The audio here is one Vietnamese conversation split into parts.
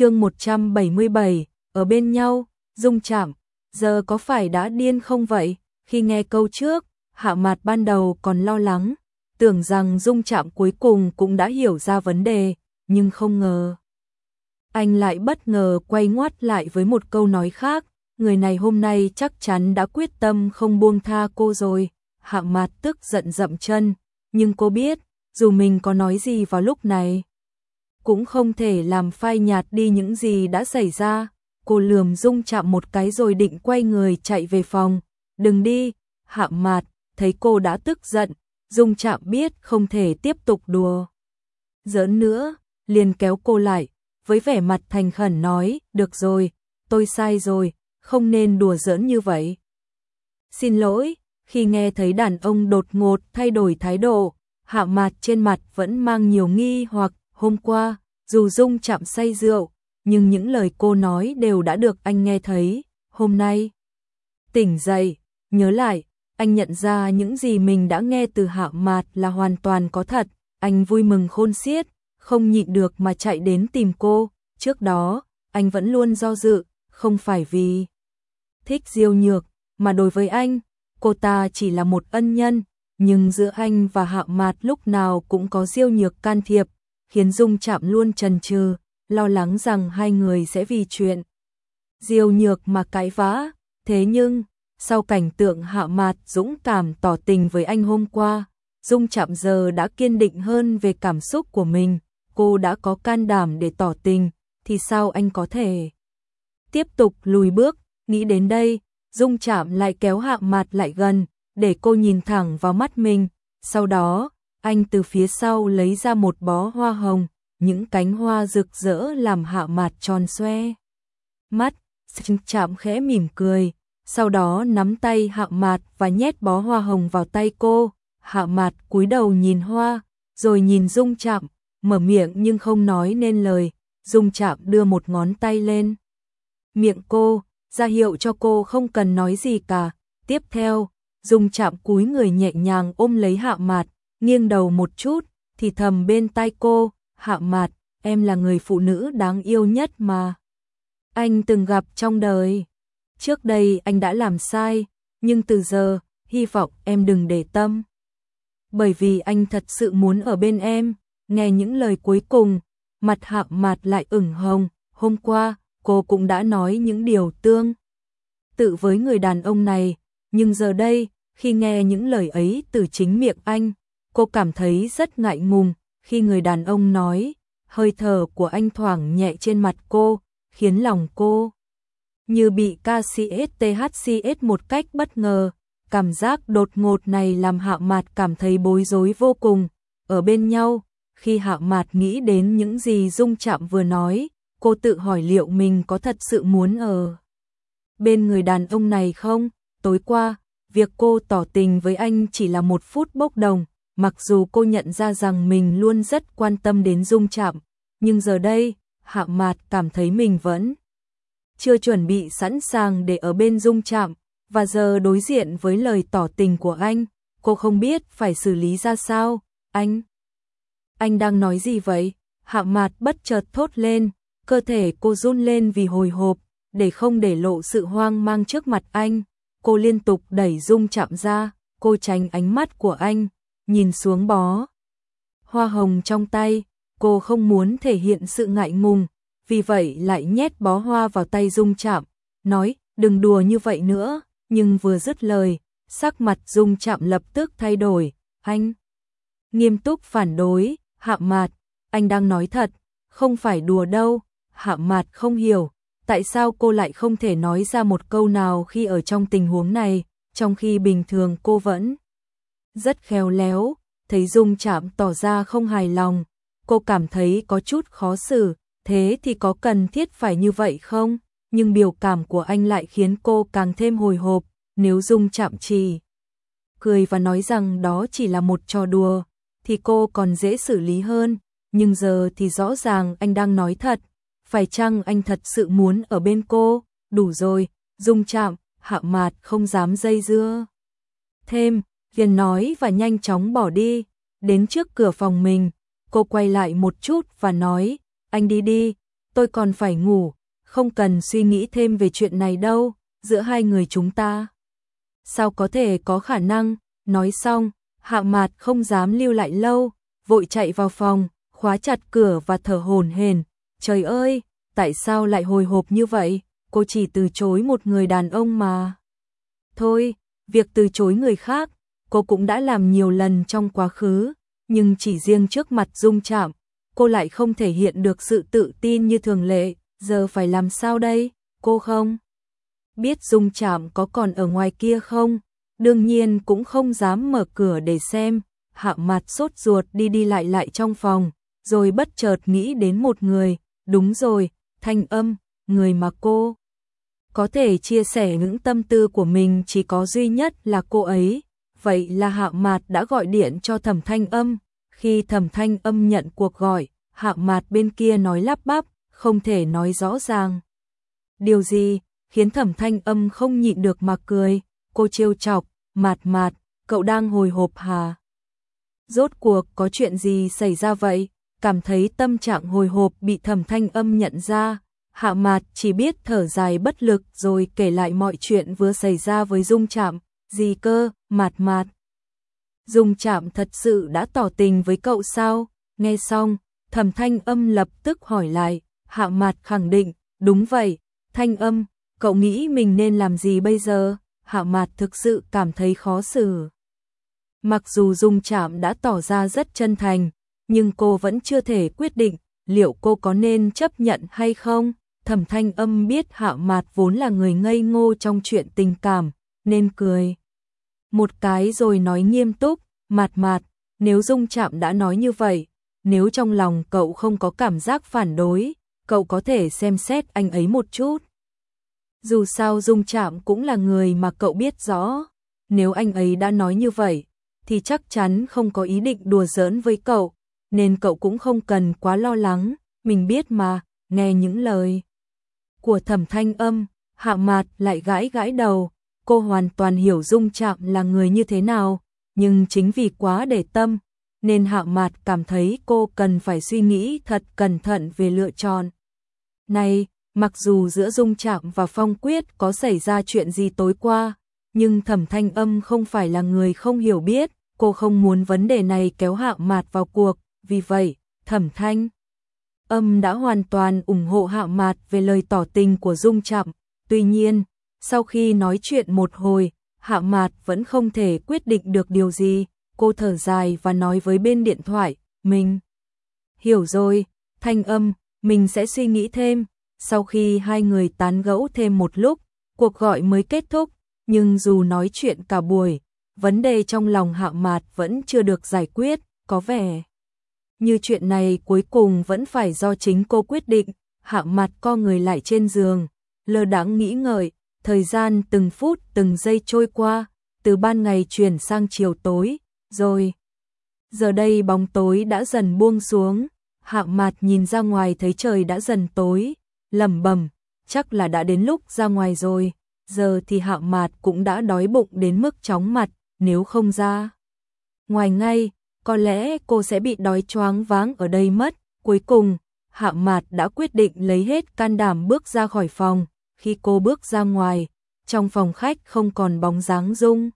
chương 177, ở bên nhau, dung chạm, giờ có phải đã điên không vậy? Khi nghe câu trước, hạ mặt ban đầu còn lo lắng, tưởng rằng dung chạm cuối cùng cũng đã hiểu ra vấn đề, nhưng không ngờ. Anh lại bất ngờ quay ngoắt lại với một câu nói khác, người này hôm nay chắc chắn đã quyết tâm không buông tha cô rồi. Hạ mặt tức giận dậm chân, nhưng cô biết, dù mình có nói gì vào lúc này, cũng không thể làm phai nhạt đi những gì đã xảy ra. Cô lườm dung chạm một cái rồi định quay người chạy về phòng. Đừng đi, hạ mạt, thấy cô đã tức giận, dung chạm biết không thể tiếp tục đùa. Giỡn nữa, liền kéo cô lại, với vẻ mặt thành khẩn nói, được rồi, tôi sai rồi, không nên đùa giỡn như vậy. Xin lỗi, khi nghe thấy đàn ông đột ngột thay đổi thái độ, hạ mặt trên mặt vẫn mang nhiều nghi hoặc hôm qua, dù Dung chạm say rượu, nhưng những lời cô nói đều đã được anh nghe thấy, hôm nay. Tỉnh dậy, nhớ lại, anh nhận ra những gì mình đã nghe từ hạ mạt là hoàn toàn có thật, anh vui mừng khôn xiết, không nhịn được mà chạy đến tìm cô, trước đó, anh vẫn luôn do dự, không phải vì thích diêu nhược, mà đối với anh, cô ta chỉ là một ân nhân, nhưng giữa anh và hạ mạt lúc nào cũng có diêu nhược can thiệp, khiến Dung chạm luôn chần chừ, lo lắng rằng hai người sẽ vì chuyện diêu nhược mà cãi vã, thế nhưng, sau cảnh tượng hạ mạt dũng cảm tỏ tình với anh hôm qua, Dung chạm giờ đã kiên định hơn về cảm xúc của mình, cô đã có can đảm để tỏ tình, thì sao anh có thể tiếp tục lùi bước, nghĩ đến đây, Dung chạm lại kéo hạ mặt lại gần, để cô nhìn thẳng vào mắt mình, sau đó, anh từ phía sau lấy ra một bó hoa hồng, những cánh hoa rực rỡ làm hạ mặt tròn xoe. Mắt, chạm khẽ mỉm cười, sau đó nắm tay hạ mặt và nhét bó hoa hồng vào tay cô, hạ mặt cúi đầu nhìn hoa, rồi nhìn dung chạm, mở miệng nhưng không nói nên lời, dung chạm đưa một ngón tay lên. Miệng cô, ra hiệu cho cô không cần nói gì cả, tiếp theo, dung chạm cúi người nhẹ nhàng ôm lấy hạ mặt, nghiêng đầu một chút, thì thầm bên tai cô, hạ mặt, em là người phụ nữ đáng yêu nhất mà. Anh từng gặp trong đời. Trước đây anh đã làm sai, nhưng từ giờ, hy vọng em đừng để tâm. Bởi vì anh thật sự muốn ở bên em, nghe những lời cuối cùng, mặt hạ mặt lại ửng hồng, hôm qua, cô cũng đã nói những điều tương tự với người đàn ông này, nhưng giờ đây, khi nghe những lời ấy từ chính miệng anh, cô cảm thấy rất ngại ngùng khi người đàn ông nói, hơi thở của anh thoảng nhẹ trên mặt cô, khiến lòng cô như bị KCSTHCS một cách bất ngờ. Cảm giác đột ngột này làm hạ mạt cảm thấy bối rối vô cùng. Ở bên nhau, khi hạ mạt nghĩ đến những gì Dung Chạm vừa nói, cô tự hỏi liệu mình có thật sự muốn ở bên người đàn ông này không? Tối qua, việc cô tỏ tình với anh chỉ là một phút bốc đồng, mặc dù cô nhận ra rằng mình luôn rất quan tâm đến Dung chạm nhưng giờ đây, Hạ Mạt cảm thấy mình vẫn chưa chuẩn bị sẵn sàng để ở bên Dung chạm và giờ đối diện với lời tỏ tình của anh, cô không biết phải xử lý ra sao. Anh, anh đang nói gì vậy? Hạ Mạt bất chợt thốt lên, cơ thể cô run lên vì hồi hộp, để không để lộ sự hoang mang trước mặt anh. Cô liên tục đẩy Dung chạm ra, cô tránh ánh mắt của anh, nhìn xuống bó. Hoa hồng trong tay, cô không muốn thể hiện sự ngại ngùng, vì vậy lại nhét bó hoa vào tay Dung chạm, nói đừng đùa như vậy nữa, nhưng vừa dứt lời, sắc mặt Dung chạm lập tức thay đổi, anh nghiêm túc phản đối, hạ mạt, anh đang nói thật, không phải đùa đâu, hạ mạt không hiểu, tại sao cô lại không thể nói ra một câu nào khi ở trong tình huống này, trong khi bình thường cô vẫn rất khéo léo, thấy Dung chạm tỏ ra không hài lòng, cô cảm thấy có chút khó xử, thế thì có cần thiết phải như vậy không? Nhưng biểu cảm của anh lại khiến cô càng thêm hồi hộp, nếu Dung chạm trì cười và nói rằng đó chỉ là một trò đùa, thì cô còn dễ xử lý hơn, nhưng giờ thì rõ ràng anh đang nói thật, phải chăng anh thật sự muốn ở bên cô, đủ rồi, dung chạm, hạ mạt không dám dây dưa. Thêm, liền nói và nhanh chóng bỏ đi, đến trước cửa phòng mình, cô quay lại một chút và nói, anh đi đi, tôi còn phải ngủ, không cần suy nghĩ thêm về chuyện này đâu, giữa hai người chúng ta. Sao có thể có khả năng, nói xong, hạ mạt không dám lưu lại lâu, vội chạy vào phòng, khóa chặt cửa và thở hổn hển. Trời ơi, tại sao lại hồi hộp như vậy? Cô chỉ từ chối một người đàn ông mà. Thôi, việc từ chối người khác, cô cũng đã làm nhiều lần trong quá khứ, nhưng chỉ riêng trước mặt Dung Trạm, cô lại không thể hiện được sự tự tin như thường lệ, giờ phải làm sao đây? Cô không biết Dung Trạm có còn ở ngoài kia không? Đương nhiên cũng không dám mở cửa để xem, hạ mặt sốt ruột đi đi lại lại trong phòng, rồi bất chợt nghĩ đến một người, đúng rồi, thanh âm, người mà cô có thể chia sẻ những tâm tư của mình chỉ có duy nhất là cô ấy. Vậy là Hạ Mạt đã gọi điện cho Thẩm Thanh Âm. Khi Thẩm Thanh Âm nhận cuộc gọi, Hạ Mạt bên kia nói lắp bắp, không thể nói rõ ràng. Điều gì khiến Thẩm Thanh Âm không nhịn được mà cười, cô trêu chọc, "Mạt Mạt, cậu đang hồi hộp hà?" Rốt cuộc có chuyện gì xảy ra vậy? Cảm thấy tâm trạng hồi hộp bị Thẩm Thanh Âm nhận ra, Hạ Mạt chỉ biết thở dài bất lực rồi kể lại mọi chuyện vừa xảy ra với Dung Trạm, gì cơ, Mạt Mạt. Dung chạm thật sự đã tỏ tình với cậu sao? Nghe xong, Thẩm Thanh Âm lập tức hỏi lại, Hạ Mạt khẳng định, đúng vậy, Thanh Âm, cậu nghĩ mình nên làm gì bây giờ? Hạ Mạt thực sự cảm thấy khó xử. Mặc dù Dung Trạm đã tỏ ra rất chân thành, nhưng cô vẫn chưa thể quyết định liệu cô có nên chấp nhận hay không. Thẩm Thanh Âm biết Hạ Mạt vốn là người ngây ngô trong chuyện tình cảm, nên cười. Một cái rồi nói nghiêm túc, "Mạt Mạt, nếu Dung Trạm đã nói như vậy, nếu trong lòng cậu không có cảm giác phản đối, cậu có thể xem xét anh ấy một chút." Dù sao Dung Trạm cũng là người mà cậu biết rõ, nếu anh ấy đã nói như vậy, thì chắc chắn không có ý định đùa giỡn với cậu, nên cậu cũng không cần quá lo lắng, mình biết mà, nghe những lời của thẩm thanh âm, hạ mạt lại gãi gãi đầu, cô hoàn toàn hiểu dung chạm là người như thế nào, nhưng chính vì quá để tâm, nên hạ mạt cảm thấy cô cần phải suy nghĩ thật cẩn thận về lựa chọn. Này, mặc dù giữa dung chạm và phong quyết có xảy ra chuyện gì tối qua, nhưng thẩm thanh âm không phải là người không hiểu biết, cô không muốn vấn đề này kéo hạ mạt vào cuộc, vì vậy, thẩm thanh âm đã hoàn toàn ủng hộ hạ mạt về lời tỏ tình của Dung Chạm. Tuy nhiên, sau khi nói chuyện một hồi, hạ mạt vẫn không thể quyết định được điều gì. Cô thở dài và nói với bên điện thoại, mình hiểu rồi, thanh âm, mình sẽ suy nghĩ thêm. Sau khi hai người tán gẫu thêm một lúc, cuộc gọi mới kết thúc, nhưng dù nói chuyện cả buổi, vấn đề trong lòng hạ mạt vẫn chưa được giải quyết, có vẻ như chuyện này cuối cùng vẫn phải do chính cô quyết định, hạ mặt co người lại trên giường, lơ đãng nghĩ ngợi, thời gian từng phút từng giây trôi qua, từ ban ngày chuyển sang chiều tối, rồi. Giờ đây bóng tối đã dần buông xuống, hạ mặt nhìn ra ngoài thấy trời đã dần tối, lầm bầm, chắc là đã đến lúc ra ngoài rồi, giờ thì hạ mặt cũng đã đói bụng đến mức chóng mặt, nếu không ra. Ngoài ngay, có lẽ cô sẽ bị đói choáng váng ở đây mất. Cuối cùng, Hạ Mạt đã quyết định lấy hết can đảm bước ra khỏi phòng. Khi cô bước ra ngoài, trong phòng khách không còn bóng dáng dung.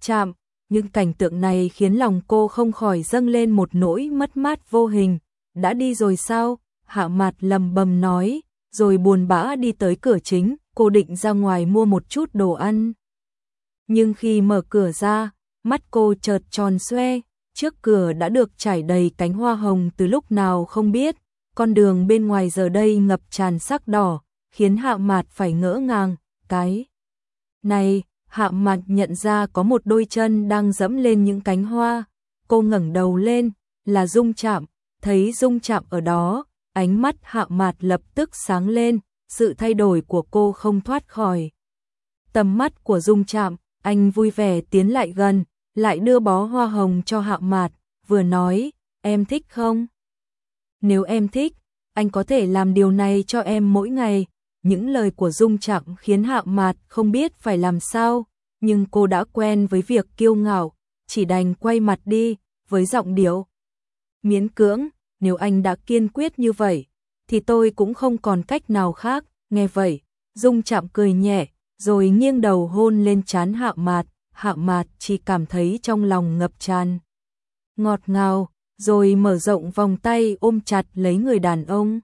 Chạm, nhưng cảnh tượng này khiến lòng cô không khỏi dâng lên một nỗi mất mát vô hình. Đã đi rồi sao? Hạ mặt lầm bầm nói, rồi buồn bã đi tới cửa chính, cô định ra ngoài mua một chút đồ ăn. Nhưng khi mở cửa ra, mắt cô chợt tròn xoe, trước cửa đã được trải đầy cánh hoa hồng từ lúc nào không biết, con đường bên ngoài giờ đây ngập tràn sắc đỏ, khiến hạ mạt phải ngỡ ngàng, cái này, hạ mạt nhận ra có một đôi chân đang dẫm lên những cánh hoa, cô ngẩng đầu lên, là dung chạm, thấy dung chạm ở đó, ánh mắt hạ mạt lập tức sáng lên, sự thay đổi của cô không thoát khỏi. Tầm mắt của dung chạm, anh vui vẻ tiến lại gần, lại đưa bó hoa hồng cho Hạ Mạt, vừa nói, em thích không? Nếu em thích, anh có thể làm điều này cho em mỗi ngày. Những lời của Dung Trạm khiến Hạ Mạt không biết phải làm sao, nhưng cô đã quen với việc kiêu ngạo, chỉ đành quay mặt đi, với giọng điệu. Miễn cưỡng, nếu anh đã kiên quyết như vậy, thì tôi cũng không còn cách nào khác, nghe vậy, Dung chạm cười nhẹ, rồi nghiêng đầu hôn lên trán hạ mạt, hạ mạt chỉ cảm thấy trong lòng ngập tràn. Ngọt ngào, rồi mở rộng vòng tay ôm chặt lấy người đàn ông.